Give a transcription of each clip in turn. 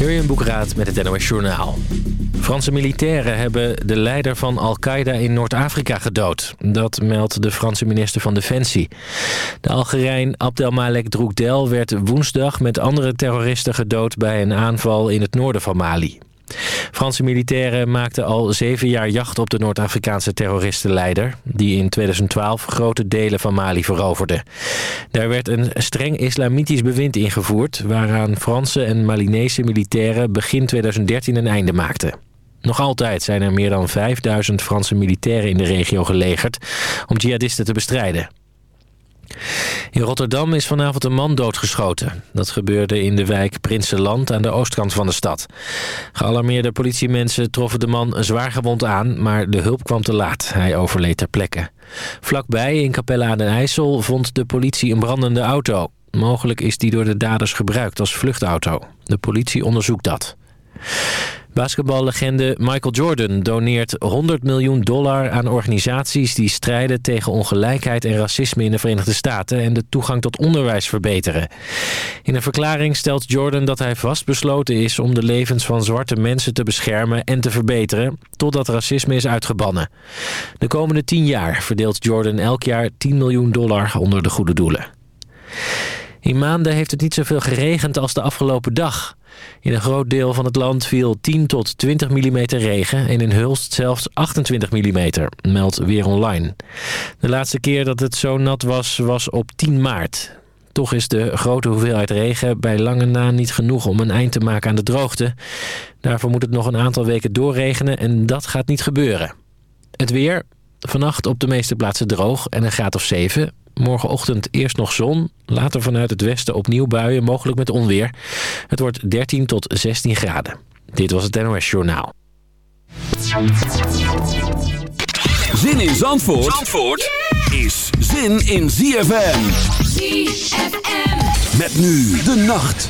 Jurjen Boekraat met het NOS Journaal. Franse militairen hebben de leider van Al-Qaeda in Noord-Afrika gedood. Dat meldt de Franse minister van Defensie. De Algerijn Abdelmalek Droukdel werd woensdag met andere terroristen gedood... bij een aanval in het noorden van Mali. Franse militairen maakten al zeven jaar jacht op de Noord-Afrikaanse terroristenleider... die in 2012 grote delen van Mali veroverde. Daar werd een streng islamitisch bewind ingevoerd... waaraan Franse en Malinese militairen begin 2013 een einde maakten. Nog altijd zijn er meer dan 5000 Franse militairen in de regio gelegerd... om jihadisten te bestrijden. In Rotterdam is vanavond een man doodgeschoten. Dat gebeurde in de wijk Prinsenland aan de oostkant van de stad. Gealarmeerde politiemensen troffen de man zwaar gewond aan... maar de hulp kwam te laat. Hij overleed ter plekke. Vlakbij, in Capelle aan den IJssel, vond de politie een brandende auto. Mogelijk is die door de daders gebruikt als vluchtauto. De politie onderzoekt dat. Basketballegende Michael Jordan doneert 100 miljoen dollar aan organisaties die strijden tegen ongelijkheid en racisme in de Verenigde Staten en de toegang tot onderwijs verbeteren. In een verklaring stelt Jordan dat hij vastbesloten is om de levens van zwarte mensen te beschermen en te verbeteren, totdat racisme is uitgebannen. De komende 10 jaar verdeelt Jordan elk jaar 10 miljoen dollar onder de goede doelen. In maanden heeft het niet zoveel geregend als de afgelopen dag. In een groot deel van het land viel 10 tot 20 mm regen en in Hulst zelfs 28 mm, meldt Weer Online. De laatste keer dat het zo nat was, was op 10 maart. Toch is de grote hoeveelheid regen bij lange na niet genoeg om een eind te maken aan de droogte. Daarvoor moet het nog een aantal weken doorregenen en dat gaat niet gebeuren. Het weer, vannacht op de meeste plaatsen droog en een graad of 7. Morgenochtend eerst nog zon, later vanuit het westen opnieuw buien, mogelijk met onweer. Het wordt 13 tot 16 graden. Dit was het NOS Journaal. Zin in Zandvoort, Zandvoort is zin in ZFM. ZFM. Met nu de nacht.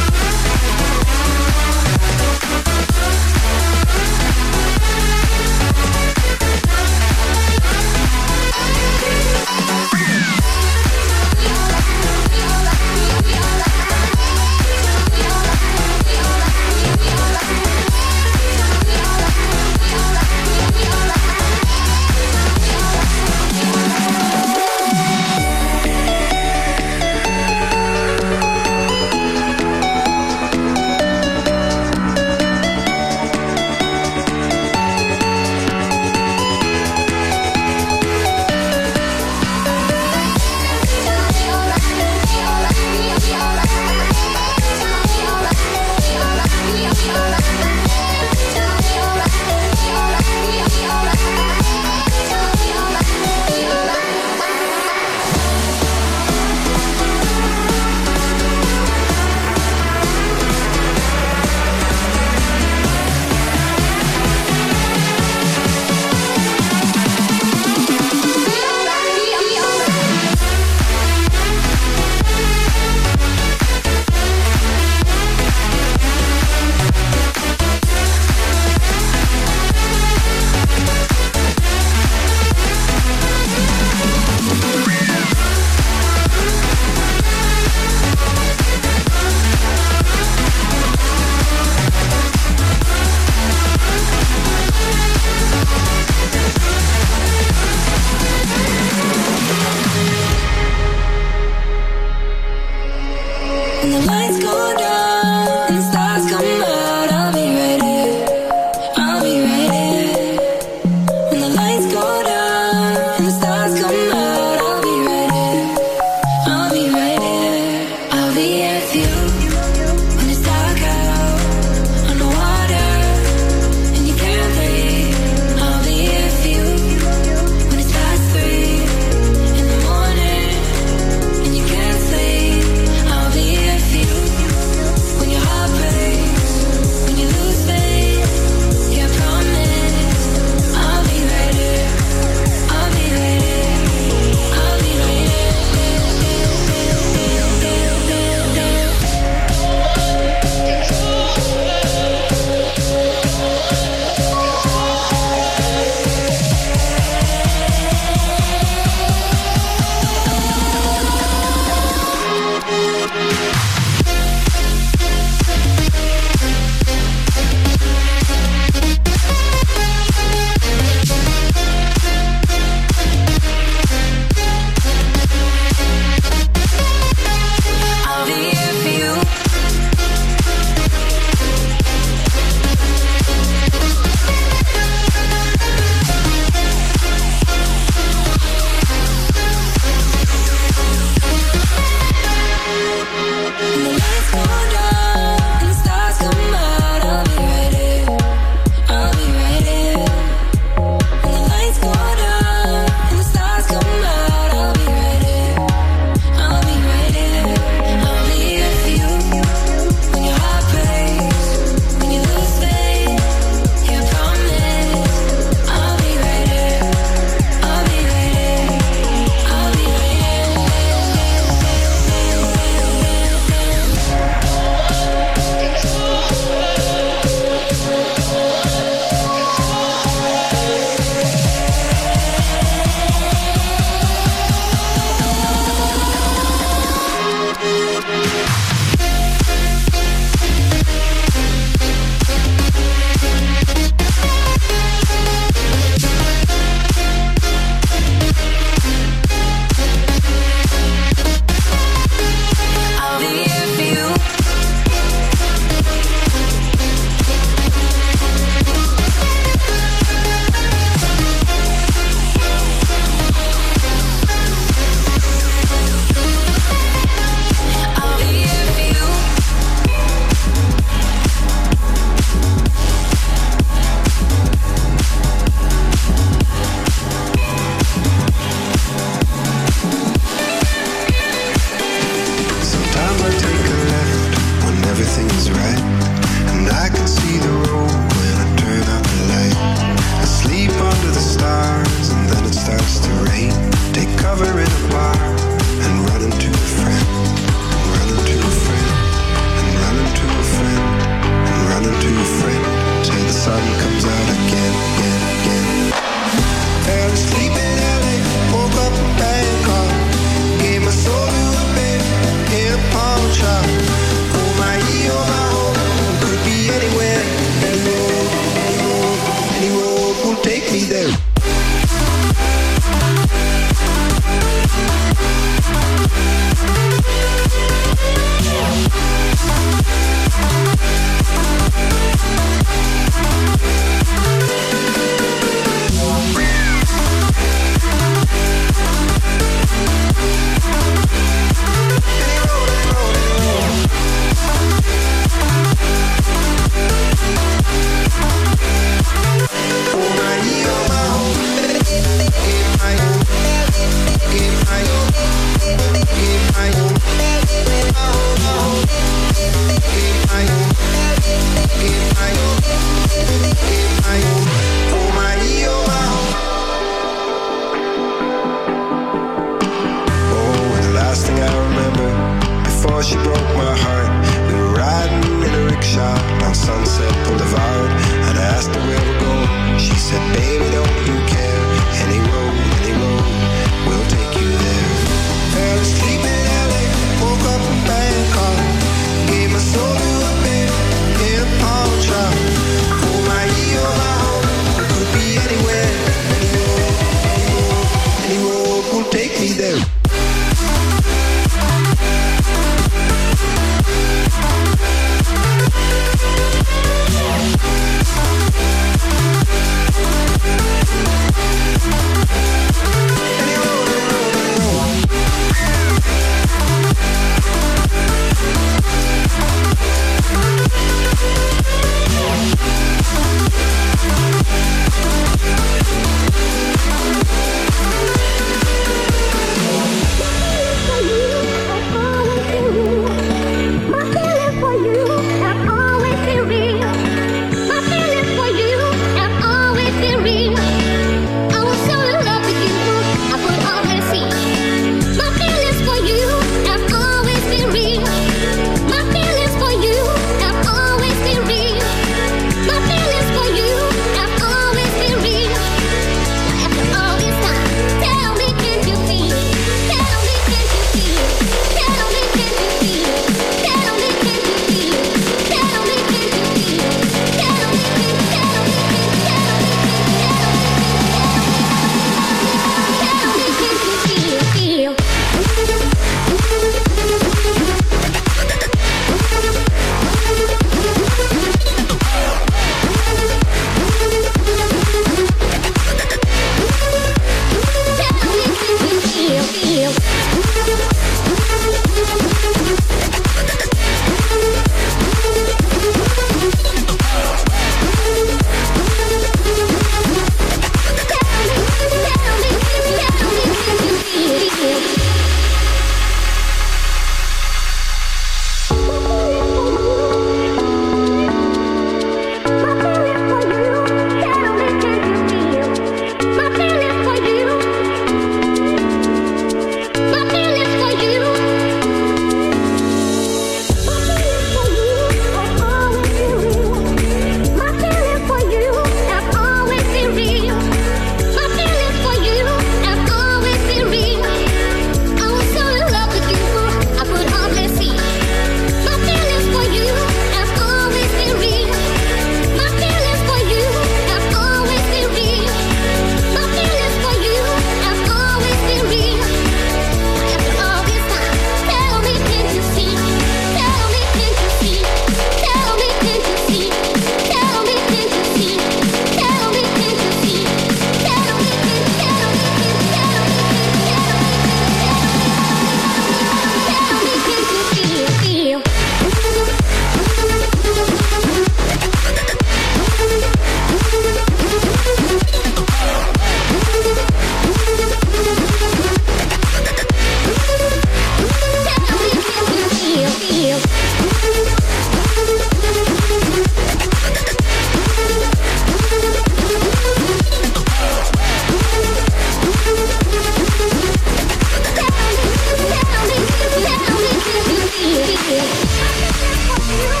you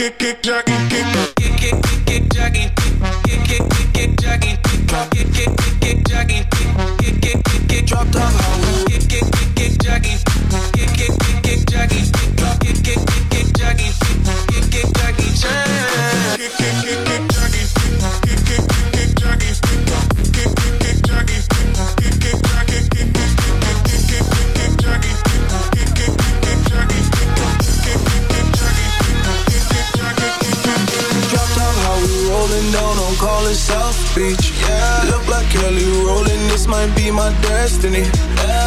Kick, kick, kick, kick, kick, kick, kick, kick, Jackie, kick, kick, kick, kick, Jackie, kick, kick, kick, kick, Jackie, kick, kick, kick, kick, drop top, might be my destiny.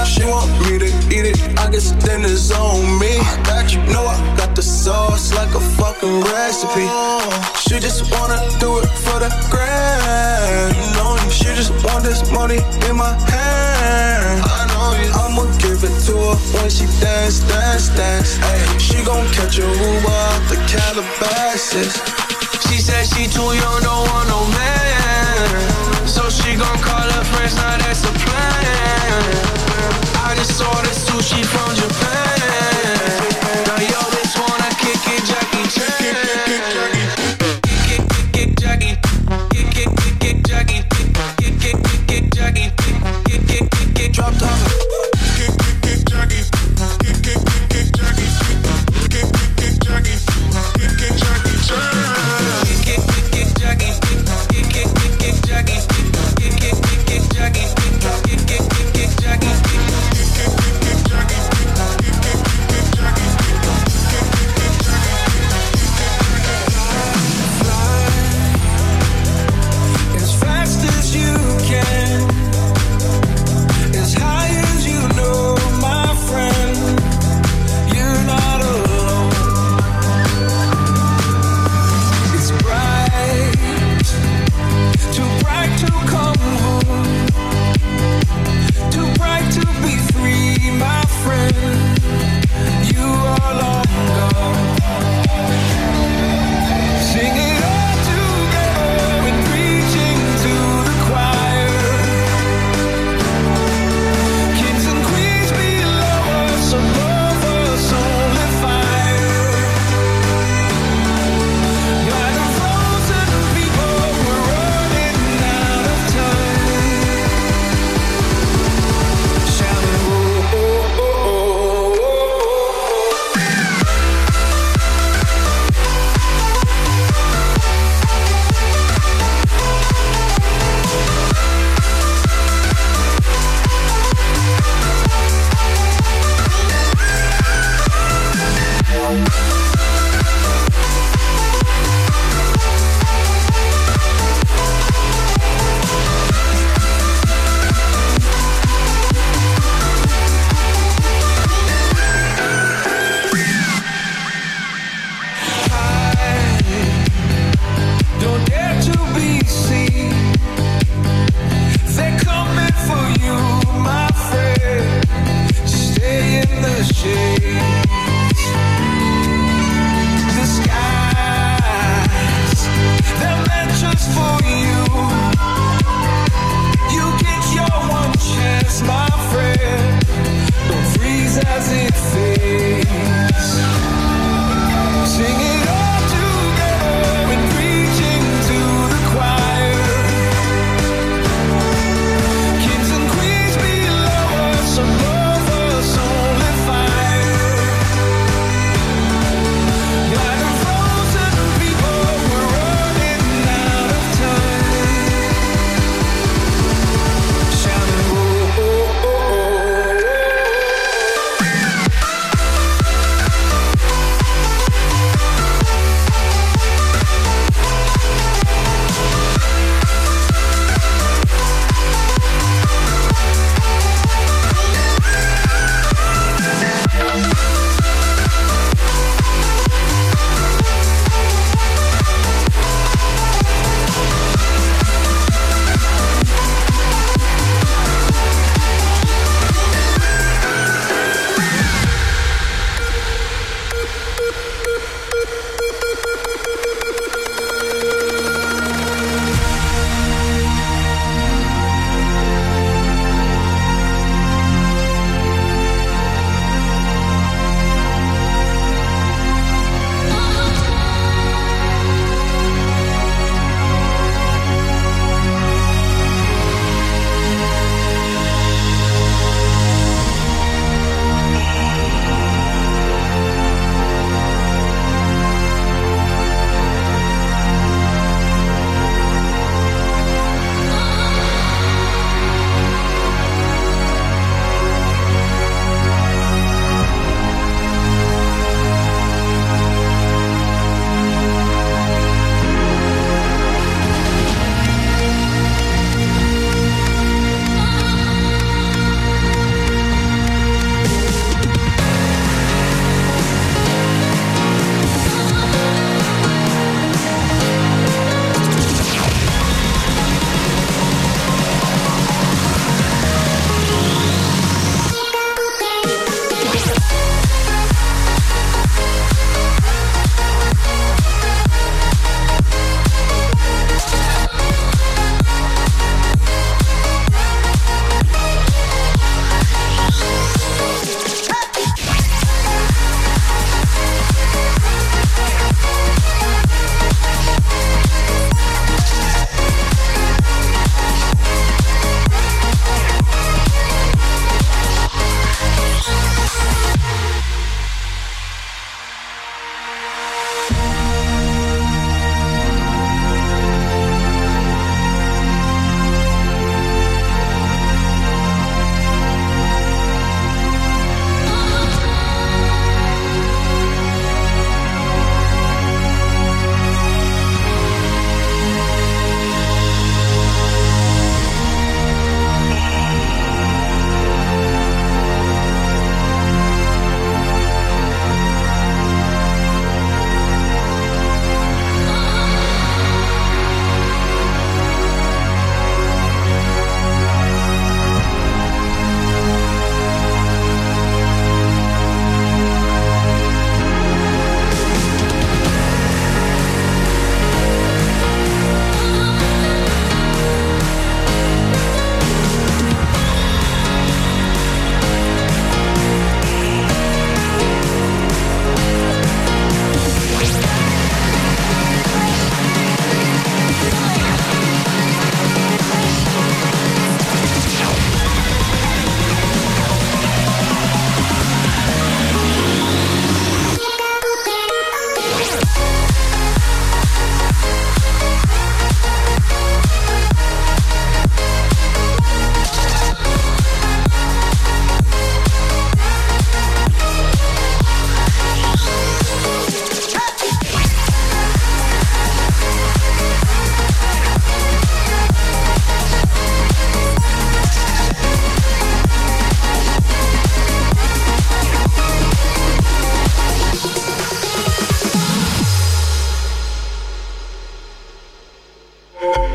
She want me to eat it, I guess then it's on me. Got you, know I got the sauce like a fucking recipe. She just wanna do it for the grand. You know. She just want this money in my hand. I know you. I'ma give it to her when she dance, dance, dance. Ay, she gon' catch a Uber out the Calabasas. She said she too young, don't want no man. So she gon' call her friends, now that's a plan. I just ordered sushi from Japan. Now yo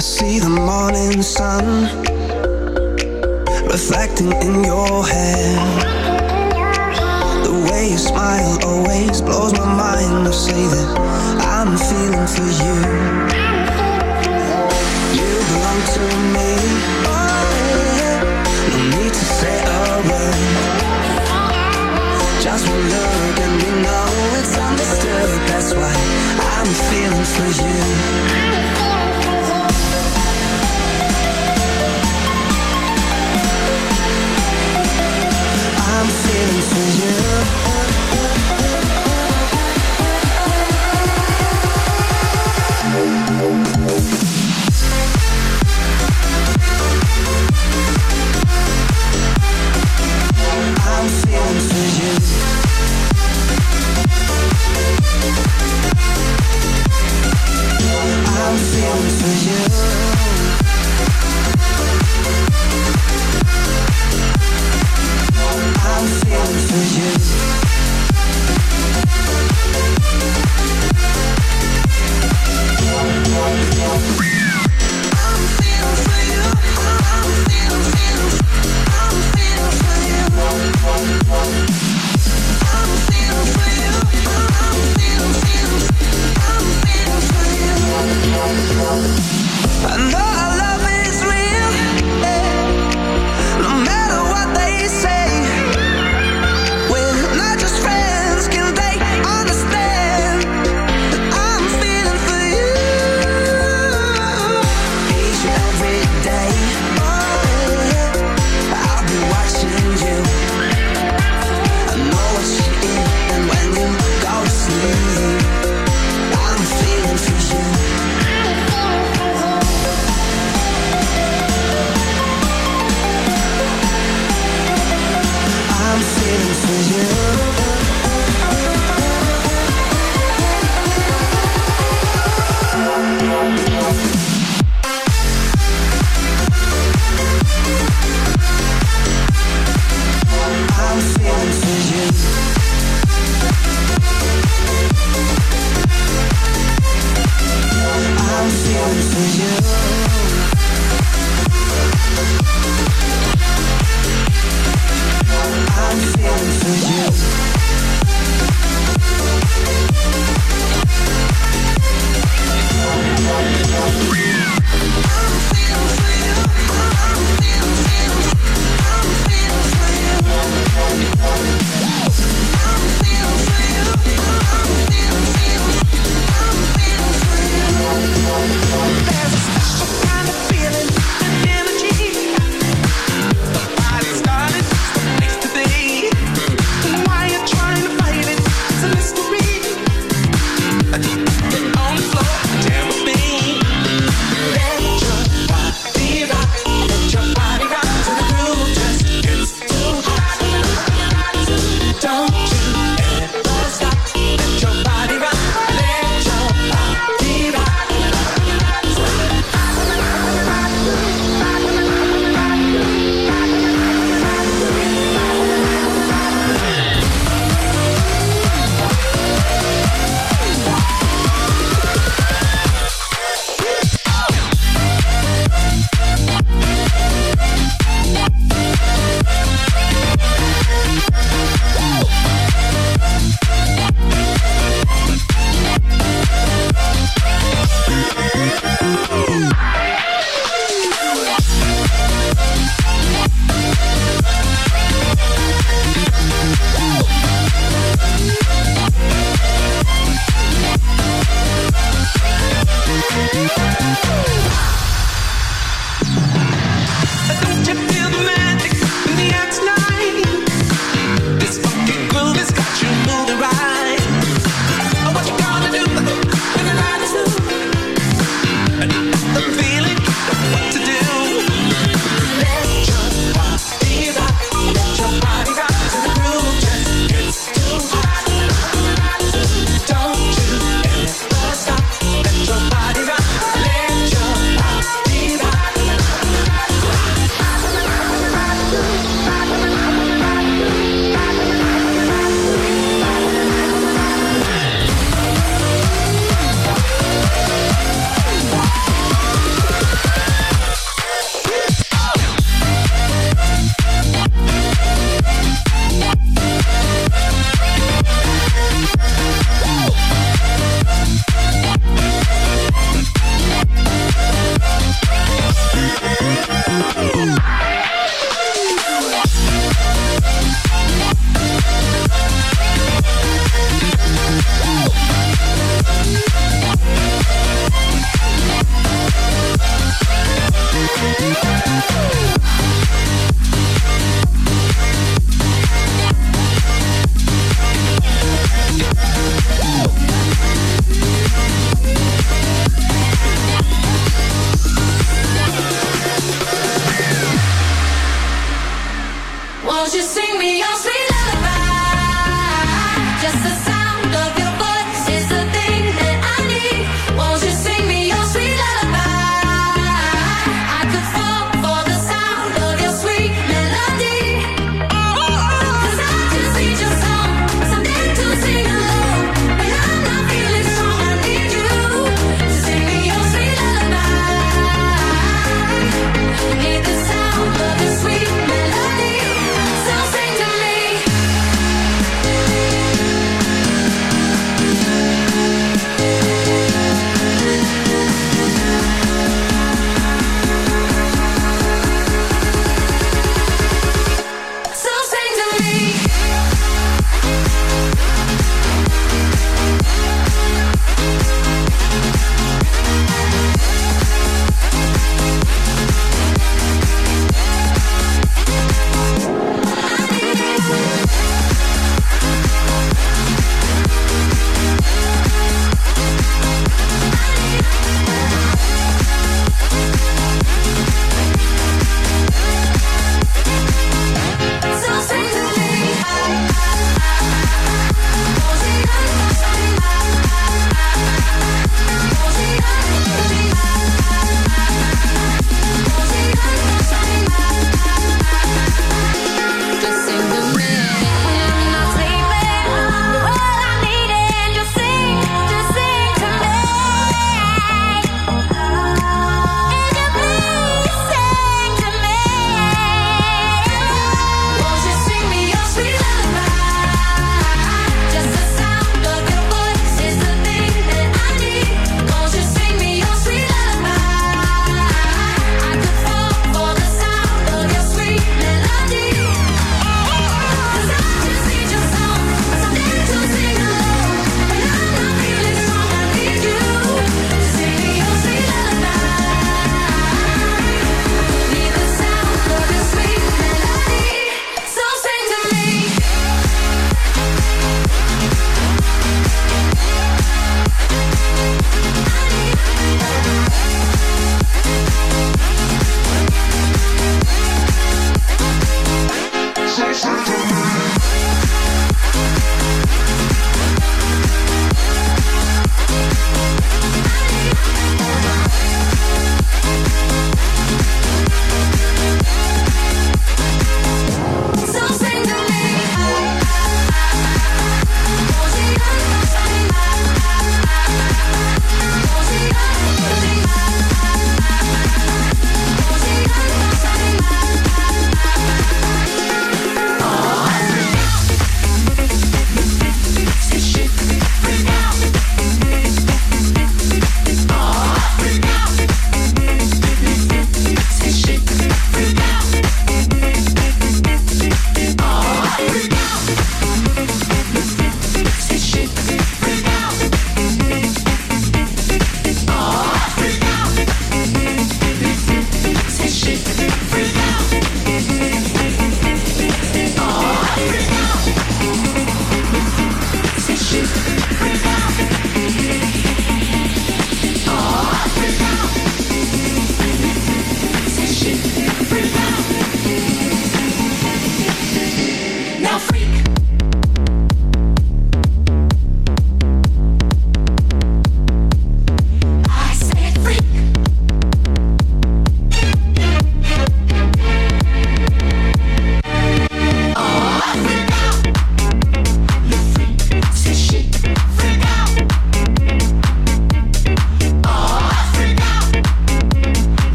I see the morning sun reflecting in your hair. The way you smile always blows my mind. I say that I'm feeling for you. You belong to me. No need to say a word. Just one look and we know it's understood. That's why I'm feeling for you. You.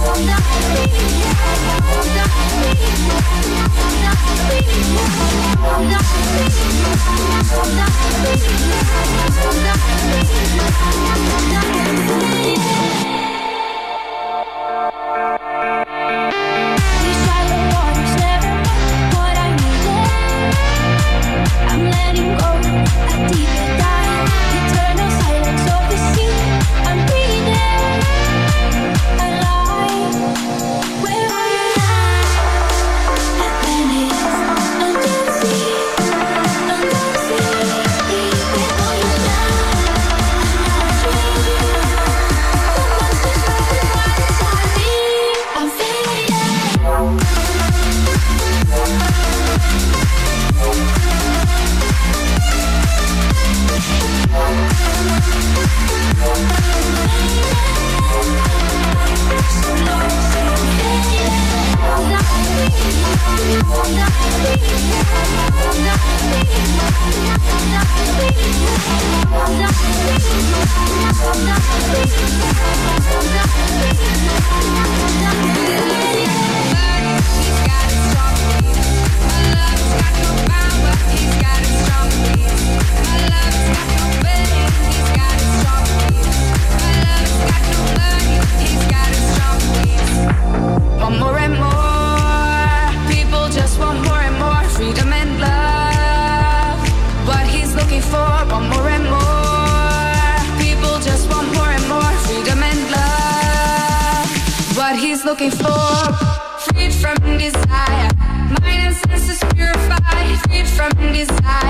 Yeah. I.